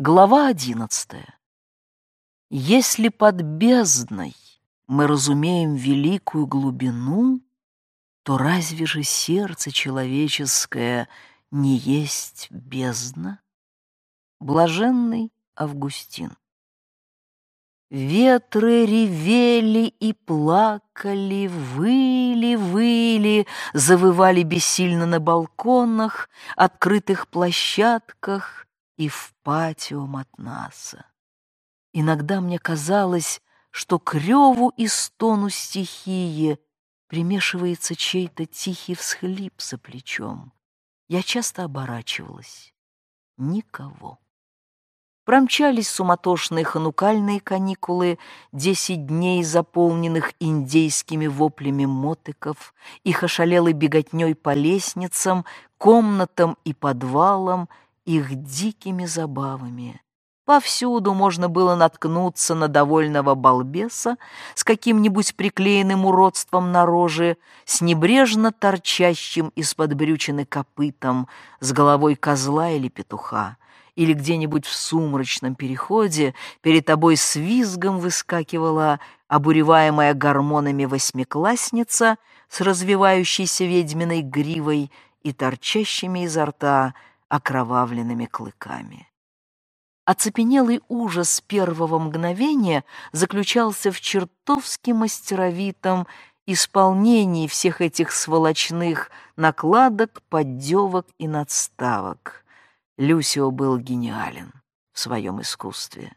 Глава одиннадцатая. Если под бездной мы разумеем великую глубину, то разве же сердце человеческое не есть бездна? Блаженный Августин. Ветры ревели и плакали, выли, выли, завывали бессильно на балконах, открытых площадках, и в патио Матнаса. Иногда мне казалось, что к реву и стону стихии примешивается чей-то тихий всхлип за плечом. Я часто оборачивалась. Никого. Промчались суматошные ханукальные каникулы, десять дней, заполненных индейскими воплями мотыков, их ошалелой беготней по лестницам, комнатам и подвалам, их дикими забавами. Повсюду можно было наткнуться на довольного балбеса с каким-нибудь приклеенным уродством на роже, с небрежно торчащим из-под брючины копытом, с головой козла или петуха, или где-нибудь в сумрачном переходе перед тобой с визгом выскакивала обуреваемая гормонами восьмиклассница с развивающейся ведьминой гривой и торчащими изо рта окровавленными клыками. Оцепенелый ужас первого мгновения заключался в чертовски мастеровитом исполнении всех этих сволочных накладок, поддевок и надставок. Люсио был гениален в своем искусстве.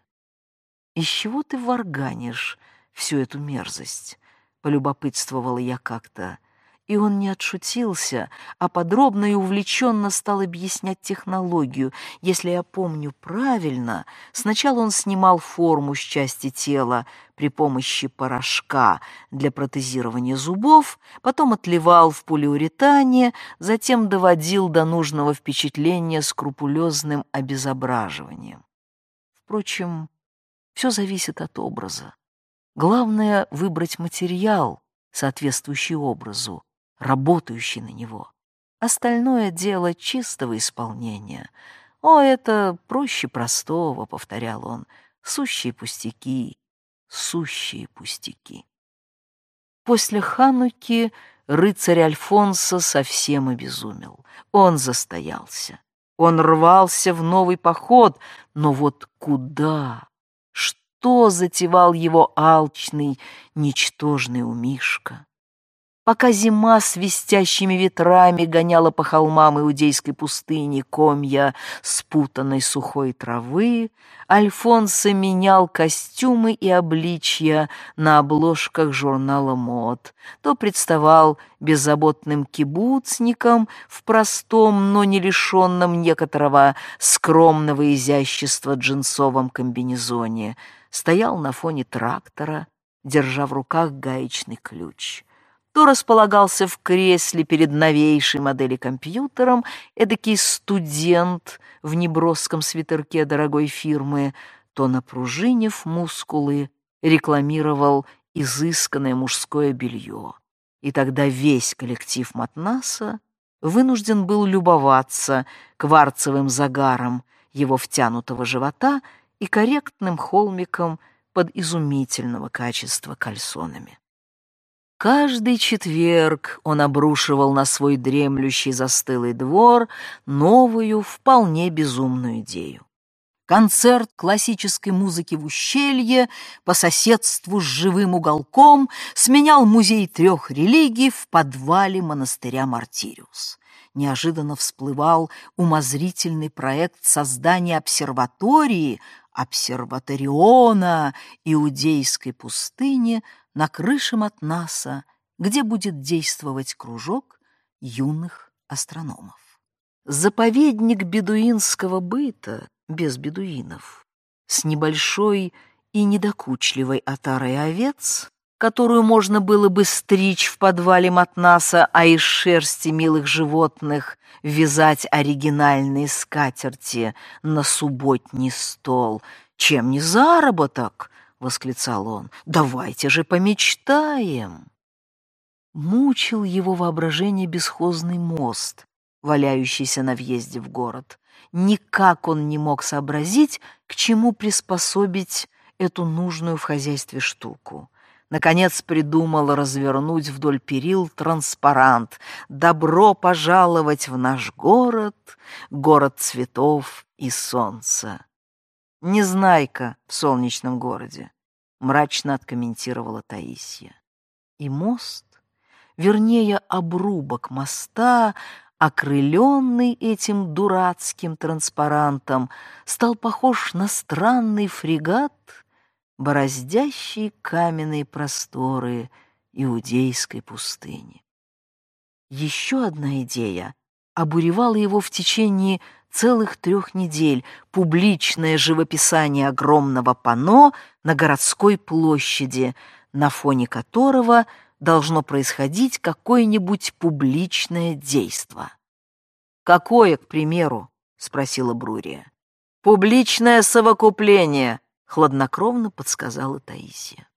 «Из чего ты варганишь всю эту мерзость?» — полюбопытствовала я как-то — и он не отшутился, а подробно и увлеченно стал объяснять технологию. Если я помню правильно, сначала он снимал форму с части тела при помощи порошка для протезирования зубов, потом отливал в полиуретане, затем доводил до нужного впечатления скрупулезным обезображиванием. Впрочем, все зависит от образа. Главное — выбрать материал, соответствующий образу, работающий на него. Остальное дело чистого исполнения. «О, это проще простого», — повторял он, — «сущие пустяки, сущие пустяки». После Хануки рыцарь Альфонсо совсем обезумел. Он застоялся. Он рвался в новый поход, но вот куда? Что затевал его алчный, ничтожный умишка? Пока зима свистящими ветрами гоняла по холмам иудейской пустыни комья спутанной сухой травы, Альфонсо менял костюмы и обличья на обложках журнала мод. То представал беззаботным кибуцником в простом, но не лишенном некоторого скромного изящества джинсовом комбинезоне, стоял на фоне трактора, держа в руках гаечный ключ — то располагался в кресле перед новейшей модели компьютером, эдакий студент в неброском свитерке дорогой фирмы, то, напружинив мускулы, рекламировал изысканное мужское белье. И тогда весь коллектив Матнаса вынужден был любоваться кварцевым загаром его втянутого живота и корректным холмиком под изумительного качества кальсонами. Каждый четверг он обрушивал на свой дремлющий застылый двор новую, вполне безумную идею. Концерт классической музыки в ущелье по соседству с живым уголком сменял музей трех религий в подвале монастыря Мартириус. Неожиданно всплывал умозрительный проект создания обсерватории, обсерваториона иудейской пустыни – на крыше Матнаса, где будет действовать кружок юных астрономов. Заповедник бедуинского быта без бедуинов, с небольшой и недокучливой отарой овец, которую можно было бы стричь в подвале Матнаса, а из шерсти милых животных вязать оригинальные скатерти на субботний стол. Чем не заработок? Восклицал он. «Давайте же помечтаем!» Мучил его воображение бесхозный мост, валяющийся на въезде в город. Никак он не мог сообразить, к чему приспособить эту нужную в хозяйстве штуку. Наконец придумал развернуть вдоль перил транспарант «Добро пожаловать в наш город, город цветов и солнца». «Незнайка в солнечном городе», — мрачно откомментировала Таисия. И мост, вернее, обрубок моста, окрыленный этим дурацким транспарантом, стал похож на странный фрегат, бороздящий каменные просторы иудейской пустыни. Еще одна идея обуревала его в течение целых трех недель публичное живописание огромного панно на городской площади, на фоне которого должно происходить какое-нибудь публичное действо. «Какое, к примеру?» — спросила Брурия. «Публичное совокупление», — хладнокровно подсказала Таисия.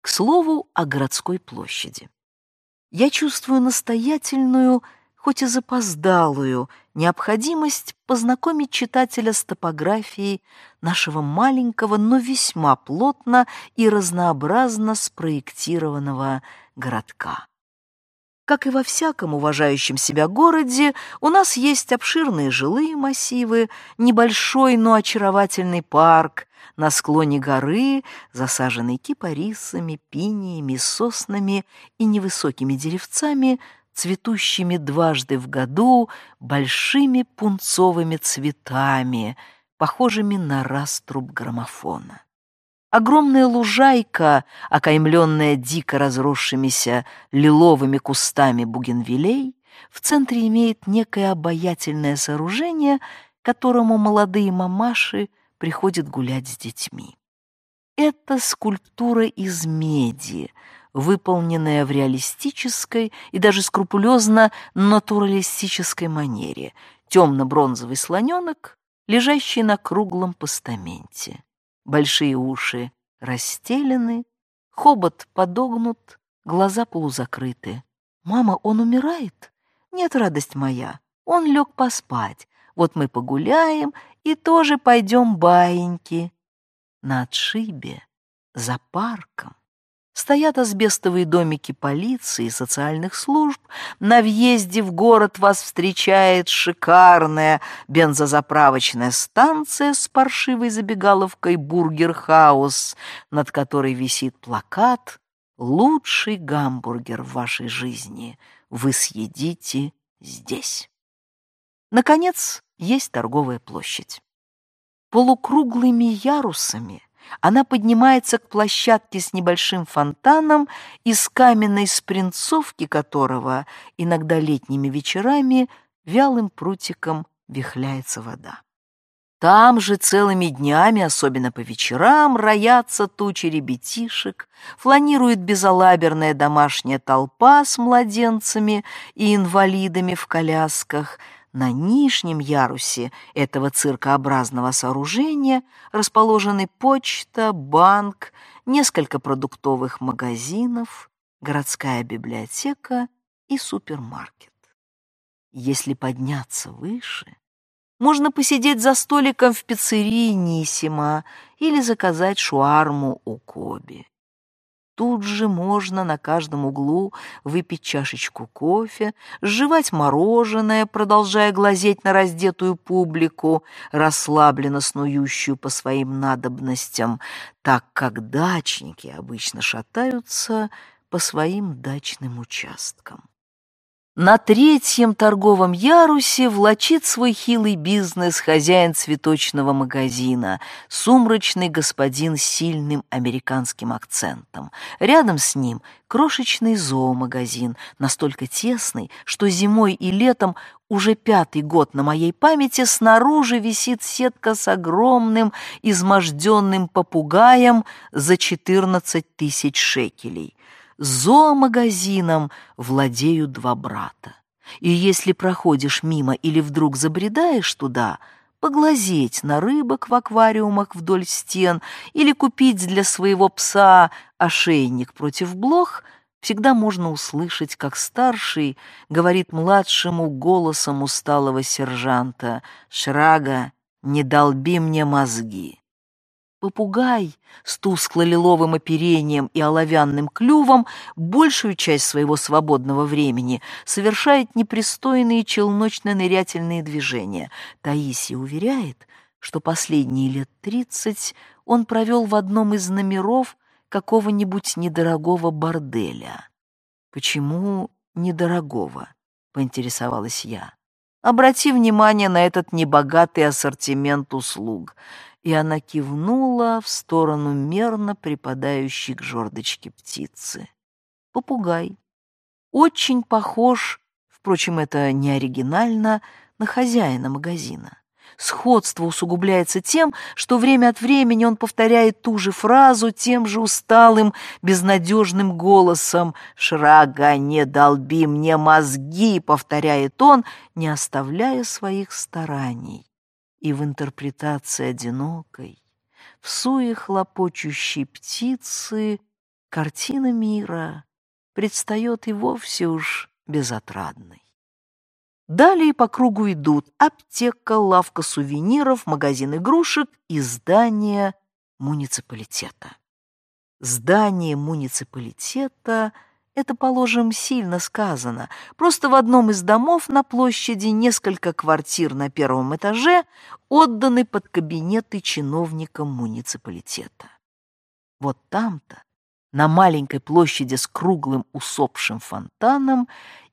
К слову о городской площади. Я чувствую настоятельную хоть и запоздалую, необходимость познакомить читателя с топографией нашего маленького, но весьма плотно и разнообразно спроектированного городка. Как и во всяком уважающем себя городе, у нас есть обширные жилые массивы, небольшой, но очаровательный парк на склоне горы, засаженный кипарисами, пиниями, соснами и невысокими деревцами, цветущими дважды в году большими пунцовыми цветами, похожими на раструб граммофона. Огромная лужайка, окаймленная дико разросшимися лиловыми кустами бугенвилей, в центре имеет некое обаятельное сооружение, которому молодые мамаши приходят гулять с детьми. Это скульптура из меди, выполненная в реалистической и даже скрупулезно натуралистической манере, темно-бронзовый слоненок, лежащий на круглом постаменте. Большие уши расстелены, хобот подогнут, глаза полузакрыты. «Мама, он умирает?» «Нет, радость моя, он лег поспать. Вот мы погуляем и тоже пойдем баиньки». На отшибе, за парком, Стоят асбестовые домики полиции и социальных служб. На въезде в город вас встречает шикарная бензозаправочная станция с паршивой забегаловкой «Бургер-хаус», над которой висит плакат «Лучший гамбургер в вашей жизни вы съедите здесь». Наконец, есть торговая площадь. Полукруглыми ярусами – она поднимается к площадке с небольшим фонтаном, из каменной спринцовки которого иногда летними вечерами вялым прутиком вихляется вода. Там же целыми днями, особенно по вечерам, роятся тучи ребятишек, фланирует безалаберная домашняя толпа с младенцами и инвалидами в колясках — на нижнем ярусе этого циркообразного сооружения расположены почта, банк, несколько продуктовых магазинов, городская библиотека и супермаркет. Если подняться выше, можно посидеть за столиком в пиццерии Нисима или заказать шуарму у Коби. Тут же можно на каждом углу выпить чашечку кофе, сживать мороженое, продолжая глазеть на раздетую публику, расслабленно снующую по своим надобностям, так как дачники обычно шатаются по своим дачным участкам. На третьем торговом ярусе влачит свой хилый бизнес хозяин цветочного магазина, сумрачный господин с сильным американским акцентом. Рядом с ним крошечный зоомагазин, настолько тесный, что зимой и летом уже пятый год на моей памяти снаружи висит сетка с огромным изможденным попугаем за 14 тысяч шекелей зоомагазином владеют два брата. И если проходишь мимо или вдруг забредаешь туда, поглазеть на рыбок в аквариумах вдоль стен или купить для своего пса ошейник против блох, всегда можно услышать, как старший говорит младшему голосом усталого сержанта «Шрага, не долби мне мозги». Попугай с тускло-лиловым оперением и оловянным клювом большую часть своего свободного времени совершает непристойные челночно-нырятельные движения. Таисия уверяет, что последние лет тридцать он провел в одном из номеров какого-нибудь недорогого борделя. «Почему недорогого?» — поинтересовалась я. «Обрати внимание на этот небогатый ассортимент услуг» и она кивнула в сторону мерно припадающей к жердочке птицы. Попугай. Очень похож, впрочем, это не оригинально, на хозяина магазина. Сходство усугубляется тем, что время от времени он повторяет ту же фразу тем же усталым, безнадежным голосом «Шрага, не долби мне мозги!» повторяет он, не оставляя своих стараний и в интерпретации одинокой, в суе хлопочущей птицы картина мира предстает и вовсе уж безотрадной. Далее по кругу идут аптека, лавка сувениров, магазин игрушек и здание муниципалитета. Здание муниципалитета — это, положим, сильно сказано. Просто в одном из домов на площади несколько квартир на первом этаже отданы под кабинеты чиновникам муниципалитета. Вот там-то, на маленькой площади с круглым усопшим фонтаном,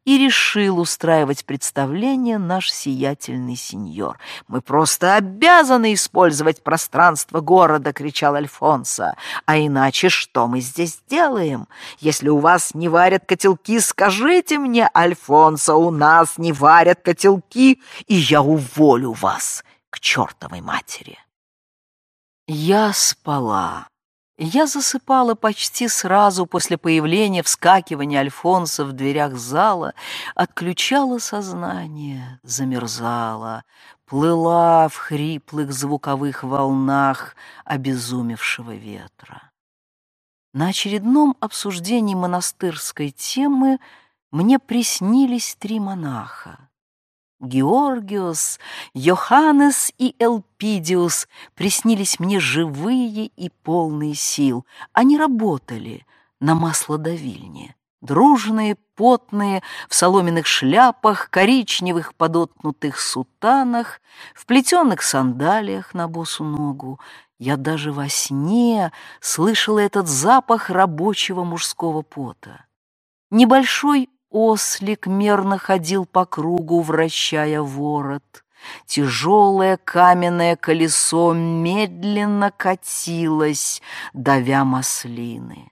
и решил устраивать представление наш сиятельный сеньор. «Мы просто обязаны использовать пространство города!» — кричал Альфонсо. «А иначе что мы здесь делаем? Если у вас не варят котелки, скажите мне, Альфонсо, у нас не варят котелки, и я уволю вас к чертовой матери!» Я спала. Я засыпала почти сразу после появления вскакивания Альфонса в дверях зала, отключала сознание, замерзала, плыла в хриплых звуковых волнах обезумевшего ветра. На очередном обсуждении монастырской темы мне приснились три монаха. Георгиус, Йоханнес и Элпидиус приснились мне живые и полные сил. Они работали на маслодавильне. Дружные, потные, в соломенных шляпах, коричневых подоткнутых сутанах, в плетеных сандалиях на босу ногу. Я даже во сне слышала этот запах рабочего мужского пота. Небольшой Ослик мерно ходил по кругу, вращая ворот. Тяжелое каменное колесо медленно катилось, давя маслины.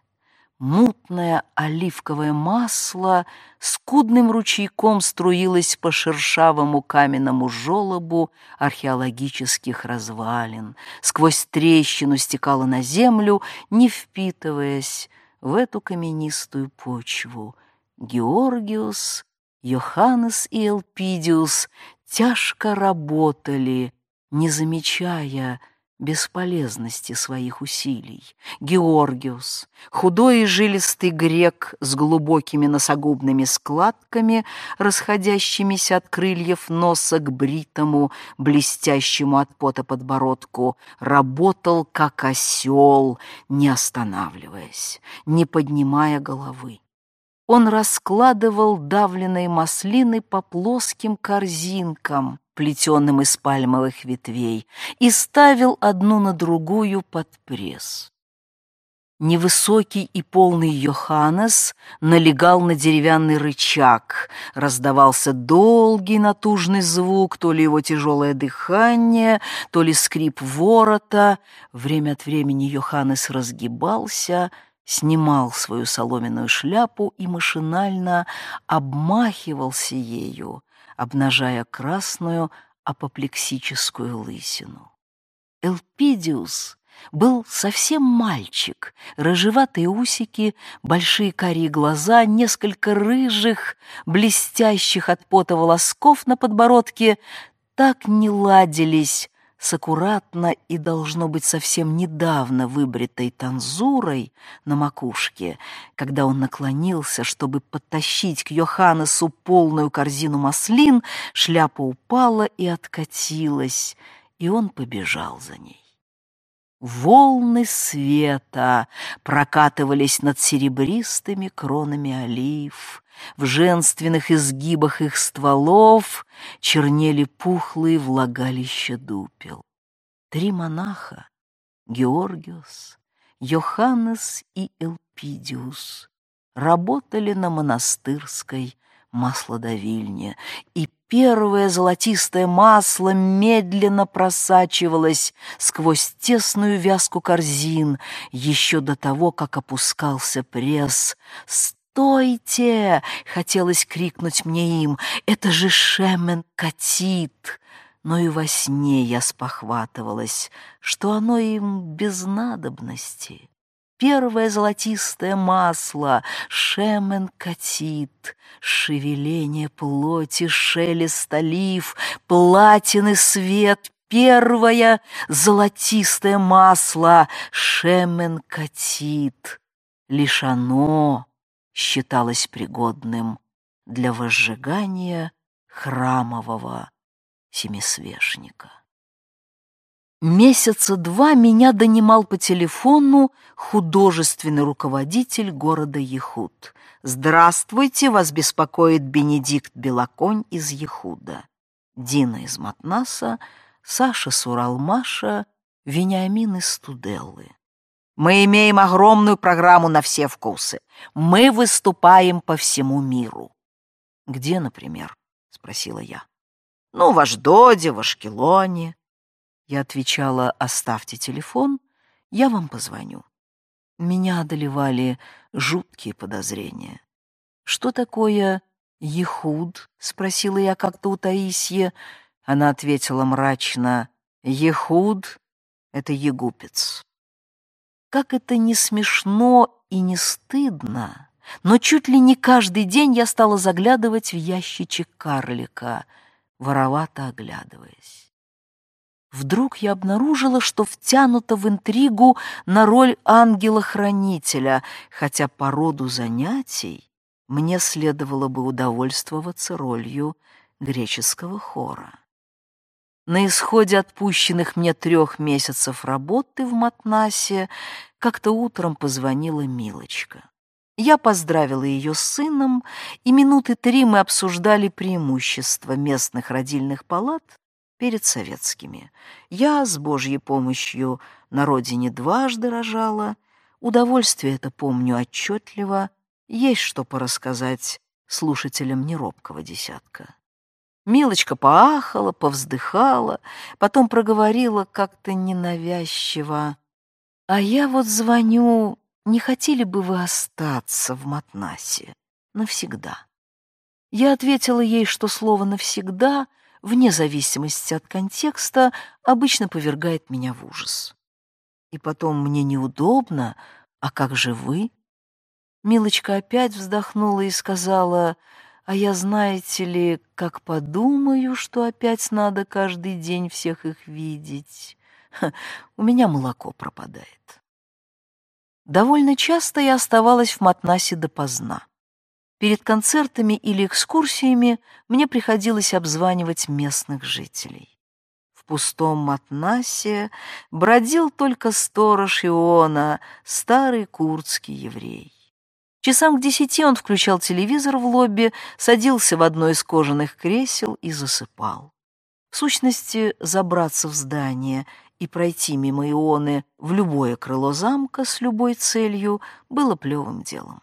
Мутное оливковое масло скудным ручейком струилось по шершавому каменному желобу археологических развалин, сквозь трещину стекало на землю, не впитываясь в эту каменистую почву — Георгиус, Йоханнес и Элпидиус тяжко работали, не замечая бесполезности своих усилий. Георгиус, худой и жилистый грек с глубокими носогубными складками, расходящимися от крыльев носа к бритому, блестящему от пота подбородку, работал как осел, не останавливаясь, не поднимая головы он раскладывал давленные маслины по плоским корзинкам, плетенным из пальмовых ветвей, и ставил одну на другую под пресс. Невысокий и полный Йоханнес налегал на деревянный рычаг. Раздавался долгий натужный звук, то ли его тяжелое дыхание, то ли скрип ворота. Время от времени Йоханнес разгибался — снимал свою соломенную шляпу и машинально обмахивался ею, обнажая красную апоплексическую лысину. Элпидиус был совсем мальчик, рыжеватые усики, большие карие глаза, несколько рыжих, блестящих от пота волосков на подбородке так не ладились с аккуратно и, должно быть, совсем недавно выбритой танзурой на макушке, когда он наклонился, чтобы подтащить к Йоханнесу полную корзину маслин, шляпа упала и откатилась, и он побежал за ней. Волны света прокатывались над серебристыми кронами олив. В женственных изгибах их стволов чернели пухлые влагалища дупел. Три монаха — Георгиус, Йоханнес и Элпидиус — работали на монастырской маслодавильне, и первое золотистое масло медленно просачивалось сквозь тесную вязку корзин еще до того, как опускался пресс. «Стойте!» — хотелось крикнуть мне им. «Это же Шемен катит!» Но и во сне я спохватывалась, что оно им без надобности первое золотистое масло, шемен катит, шевеление плоти, шелест олив, платины свет, первое золотистое масло, шемен катит. Лишь оно считалось пригодным для возжигания храмового семисвешника. Месяца два меня донимал по телефону художественный руководитель города Ехуд. «Здравствуйте, вас беспокоит Бенедикт Белоконь из Ехуда, Дина из Матнаса, Саша Суралмаша, Вениамин из Студеллы. Мы имеем огромную программу на все вкусы. Мы выступаем по всему миру». «Где, например?» — спросила я. «Ну, в Аждоде, в Ашкелоне». Я отвечала «Оставьте телефон, я вам позвоню». Меня одолевали жуткие подозрения. «Что такое Ехуд?» — спросила я как-то у Таисьи. Она ответила мрачно «Ехуд — это егупец». Как это не смешно и не стыдно, но чуть ли не каждый день я стала заглядывать в ящичек карлика, воровато оглядываясь. Вдруг я обнаружила, что втянута в интригу на роль ангела-хранителя, хотя по роду занятий мне следовало бы удовольствоваться ролью греческого хора. На исходе отпущенных мне трех месяцев работы в Матнасе как-то утром позвонила Милочка. Я поздравила ее с сыном, и минуты три мы обсуждали преимущества местных родильных палат перед советскими. Я с Божьей помощью на родине дважды рожала. Удовольствие это помню отчетливо. Есть что порассказать слушателям неробкого десятка. Милочка поахала, повздыхала, потом проговорила как-то ненавязчиво. «А я вот звоню, не хотели бы вы остаться в Матнасе навсегда?» Я ответила ей, что слово «навсегда» вне зависимости от контекста, обычно повергает меня в ужас. И потом мне неудобно, а как же вы? Милочка опять вздохнула и сказала, а я, знаете ли, как подумаю, что опять надо каждый день всех их видеть. Ха, у меня молоко пропадает. Довольно часто я оставалась в Матнасе допоздна. Перед концертами или экскурсиями мне приходилось обзванивать местных жителей. В пустом Матнасе бродил только сторож Иона, старый курдский еврей. Часам к десяти он включал телевизор в лобби, садился в одно из кожаных кресел и засыпал. В сущности, забраться в здание и пройти мимо Ионы в любое крыло замка с любой целью было плевым делом.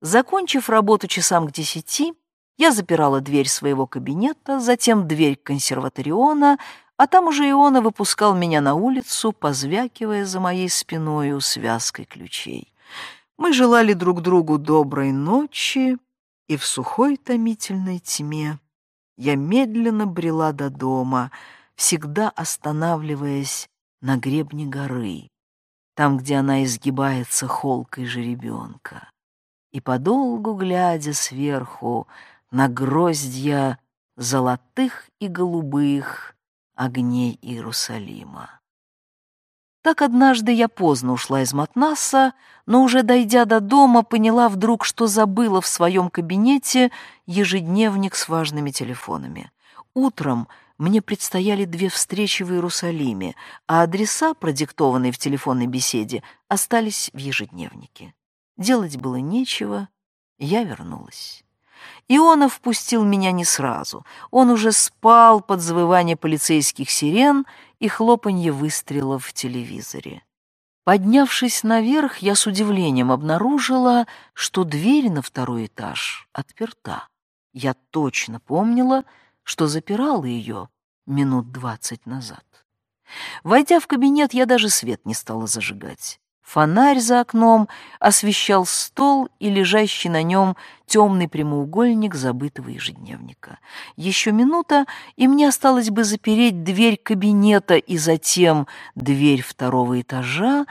Закончив работу часам к десяти, я запирала дверь своего кабинета, затем дверь консерваториона, а там уже Иона выпускал меня на улицу, позвякивая за моей спиною связкой ключей. Мы желали друг другу доброй ночи, и в сухой томительной тьме я медленно брела до дома, всегда останавливаясь на гребне горы, там, где она изгибается холкой жеребенка и подолгу глядя сверху на гроздья золотых и голубых, огней Иерусалима. Так однажды я поздно ушла из Матнаса, но уже дойдя до дома, поняла вдруг, что забыла в своем кабинете ежедневник с важными телефонами. Утром мне предстояли две встречи в Иерусалиме, а адреса, продиктованные в телефонной беседе, остались в ежедневнике. Делать было нечего, я вернулась. Ионов впустил меня не сразу. Он уже спал под завывание полицейских сирен и хлопанье выстрелов в телевизоре. Поднявшись наверх, я с удивлением обнаружила, что дверь на второй этаж отперта. Я точно помнила, что запирала ее минут двадцать назад. Войдя в кабинет, я даже свет не стала зажигать. Фонарь за окном освещал стол и лежащий на нем темный прямоугольник забытого ежедневника. Еще минута, и мне осталось бы запереть дверь кабинета и затем дверь второго этажа,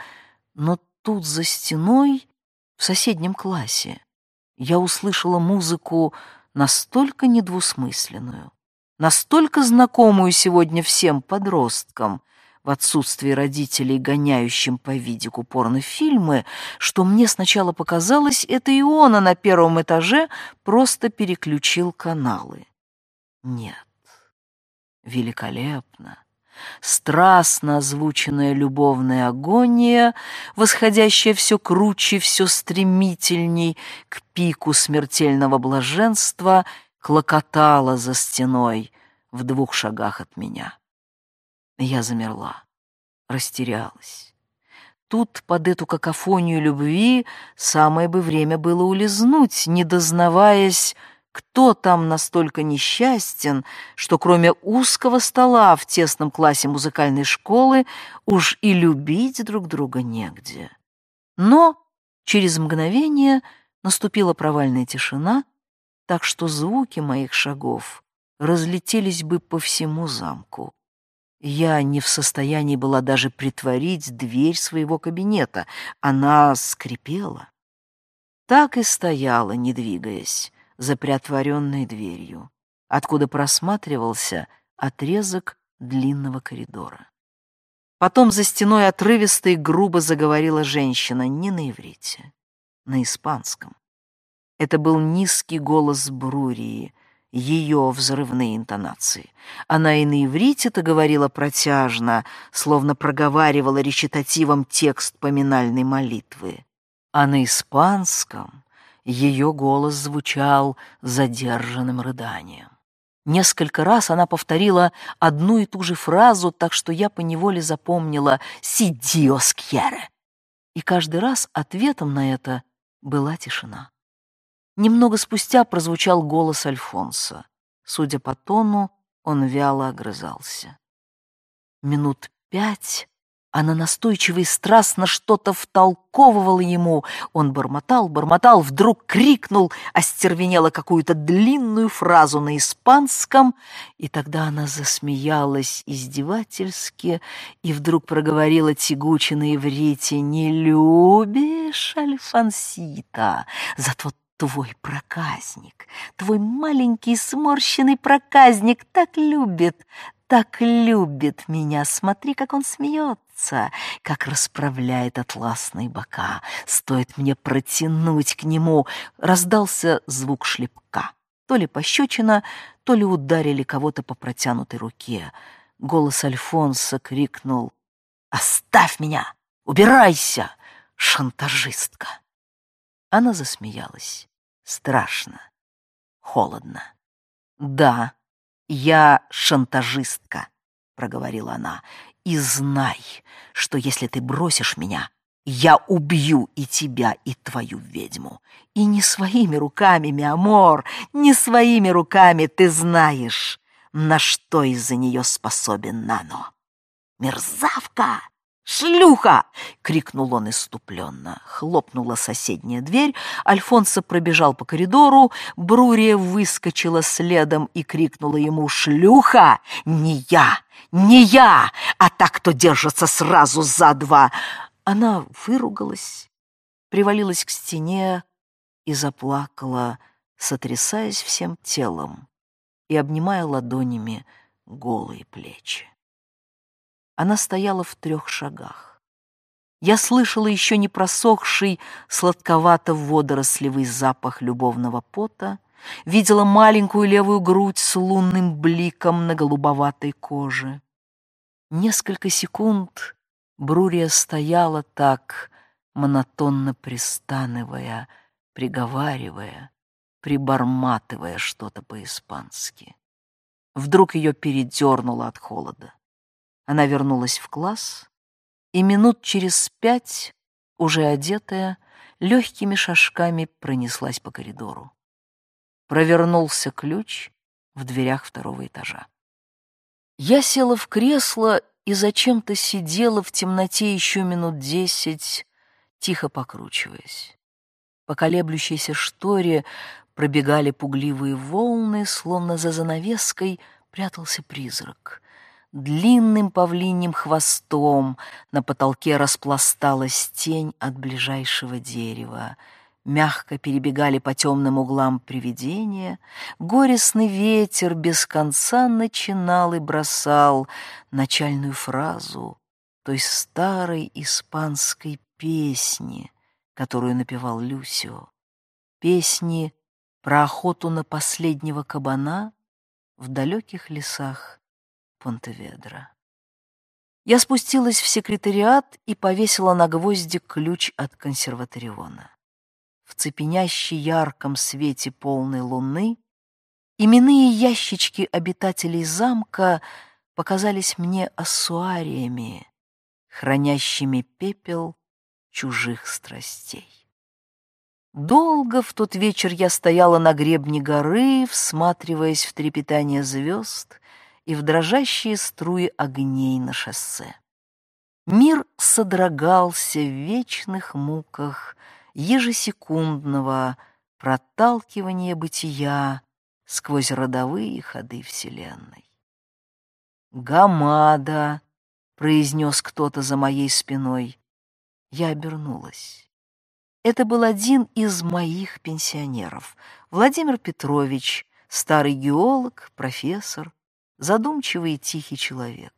но тут за стеной, в соседнем классе, я услышала музыку настолько недвусмысленную, настолько знакомую сегодня всем подросткам — в отсутствии родителей, гоняющим по видику порнофильмы, что мне сначала показалось, это Иона на первом этаже просто переключил каналы. Нет, великолепно. Страстно озвученная любовная агония, восходящая все круче, все стремительней к пику смертельного блаженства, клокотала за стеной в двух шагах от меня. Я замерла, растерялась. Тут под эту какофонию любви самое бы время было улизнуть, не дознаваясь, кто там настолько несчастен, что кроме узкого стола в тесном классе музыкальной школы уж и любить друг друга негде. Но через мгновение наступила провальная тишина, так что звуки моих шагов разлетелись бы по всему замку. Я не в состоянии была даже притворить дверь своего кабинета. Она скрипела. Так и стояла, не двигаясь, за приотворенной дверью, откуда просматривался отрезок длинного коридора. Потом за стеной отрывисто и грубо заговорила женщина не на иврите, на испанском. Это был низкий голос Брурии — ее взрывные интонации. Она и на иврите-то говорила протяжно, словно проговаривала речитативом текст поминальной молитвы. А на испанском ее голос звучал задержанным рыданием. Несколько раз она повторила одну и ту же фразу, так что я поневоле запомнила «Си диос кьере». И каждый раз ответом на это была тишина. Немного спустя прозвучал голос Альфонса. Судя по тону, он вяло огрызался. Минут пять она настойчиво и страстно что-то втолковывала ему. Он бормотал, бормотал, вдруг крикнул, остервенела какую-то длинную фразу на испанском, и тогда она засмеялась издевательски и вдруг проговорила тягуче на иврите «Не любишь, Альфонсита, зато Твой проказник, твой маленький сморщенный проказник так любит, так любит меня. Смотри, как он смеется, как расправляет атласные бока. Стоит мне протянуть к нему. Раздался звук шлепка. То ли пощечина, то ли ударили кого-то по протянутой руке. Голос Альфонса крикнул «Оставь меня! Убирайся, шантажистка!» Она засмеялась. Страшно. Холодно. «Да, я шантажистка», — проговорила она. «И знай, что если ты бросишь меня, я убью и тебя, и твою ведьму. И не своими руками, mi amor, не своими руками ты знаешь, на что из-за нее способен Нано. Мерзавка!» «Шлюха!» — крикнул он иступленно. Хлопнула соседняя дверь, Альфонсо пробежал по коридору, Брурия выскочила следом и крикнула ему «Шлюха! Не я! Не я! А так, кто держится сразу за два!» Она выругалась, привалилась к стене и заплакала, сотрясаясь всем телом и обнимая ладонями голые плечи. Она стояла в трех шагах. Я слышала еще не просохший сладковато-водорослевый запах любовного пота, видела маленькую левую грудь с лунным бликом на голубоватой коже. Несколько секунд Брурия стояла так, монотонно пристанывая, приговаривая, приборматывая что-то по-испански. Вдруг ее передернуло от холода. Она вернулась в класс, и минут через пять, уже одетая, легкими шажками пронеслась по коридору. Провернулся ключ в дверях второго этажа. Я села в кресло и зачем-то сидела в темноте еще минут десять, тихо покручиваясь. По колеблющейся шторе пробегали пугливые волны, словно за занавеской прятался призрак. Длинным павлиним хвостом на потолке распласталась тень от ближайшего дерева. Мягко перебегали по темным углам привидения. Горестный ветер без конца начинал и бросал начальную фразу той старой испанской песни, которую напевал Люсио. Песни про охоту на последнего кабана в далеких лесах Понтеведра. Я спустилась в секретариат и повесила на гвоздик ключ от консерваториона. В цепенящей ярком свете полной луны именные ящички обитателей замка показались мне ассуариями, хранящими пепел чужих страстей. Долго в тот вечер я стояла на гребне горы, всматриваясь в трепетание звезд и в дрожащие струи огней на шоссе. Мир содрогался в вечных муках ежесекундного проталкивания бытия сквозь родовые ходы Вселенной. «Гамада!» — произнес кто-то за моей спиной. Я обернулась. Это был один из моих пенсионеров, Владимир Петрович, старый геолог, профессор, задумчивый и тихий человек.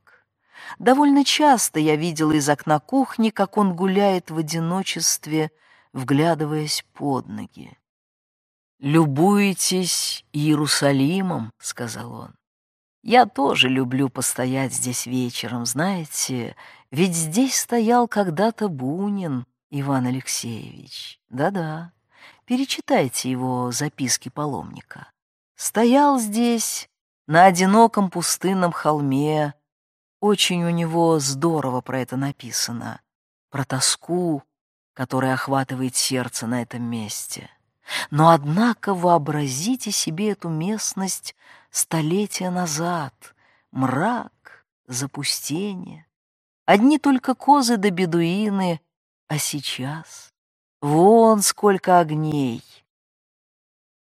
Довольно часто я видела из окна кухни, как он гуляет в одиночестве, вглядываясь под ноги. «Любуетесь Иерусалимом», — сказал он. «Я тоже люблю постоять здесь вечером, знаете, ведь здесь стоял когда-то Бунин, Иван Алексеевич. Да-да, перечитайте его записки паломника. Стоял здесь, на одиноком пустынном холме. Очень у него здорово про это написано. Про тоску, которая охватывает сердце на этом месте. Но, однако, вообразите себе эту местность столетия назад. Мрак, запустение. Одни только козы да бедуины, а сейчас вон сколько огней.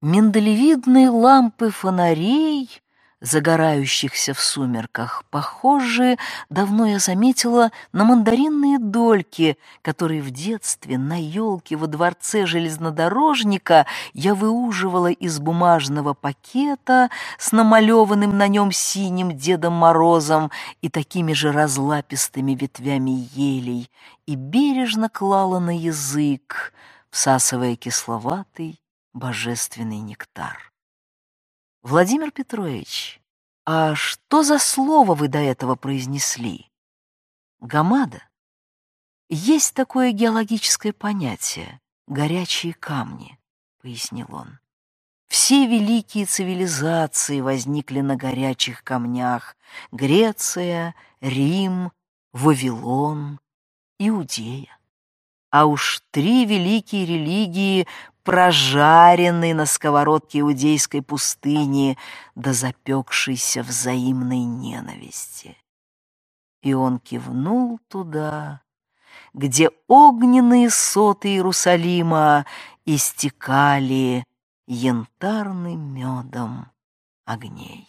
Миндалевидные лампы фонарей загорающихся в сумерках, похожие, давно я заметила, на мандаринные дольки, которые в детстве на елке во дворце железнодорожника я выуживала из бумажного пакета с намалеванным на нем синим Дедом Морозом и такими же разлапистыми ветвями елей и бережно клала на язык, всасывая кисловатый божественный нектар. Владимир Петрович, а что за слово вы до этого произнесли? Гамада. Есть такое геологическое понятие — горячие камни, — пояснил он. Все великие цивилизации возникли на горячих камнях — Греция, Рим, Вавилон, Иудея. А уж три великие религии прожаренный на сковородке иудейской пустыни до запекшейся взаимной ненависти. И он кивнул туда, где огненные соты Иерусалима истекали янтарным медом огней.